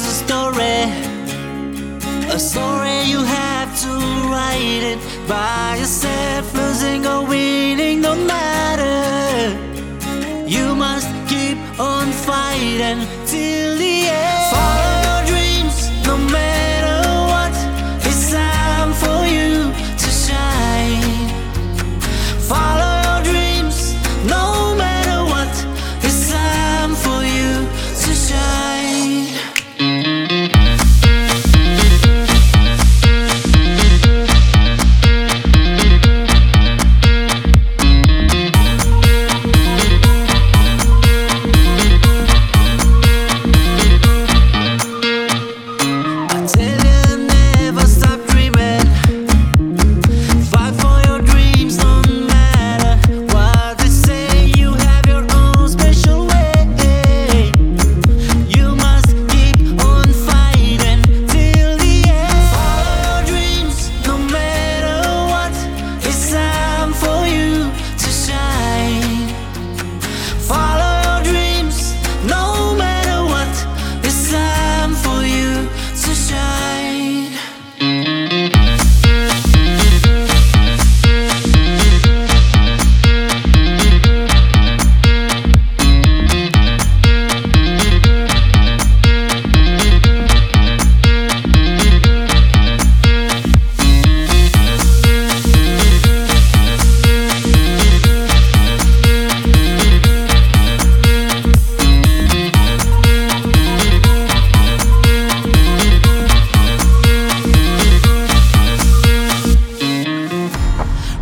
is a story, a story you have to write it by yourself. Losing or winning, no matter. You must keep on fighting till the end.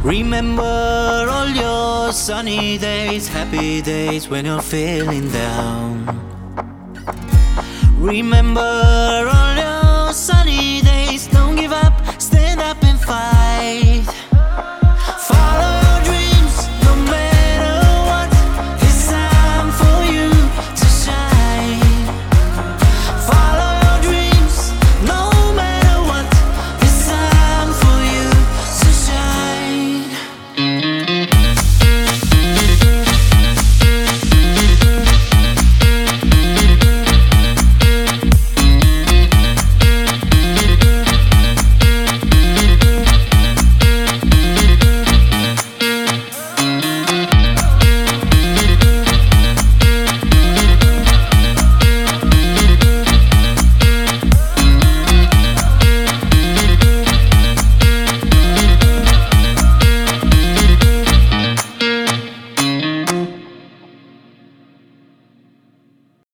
Remember all your sunny days, happy days when you're feeling down. Remember all your sunny days.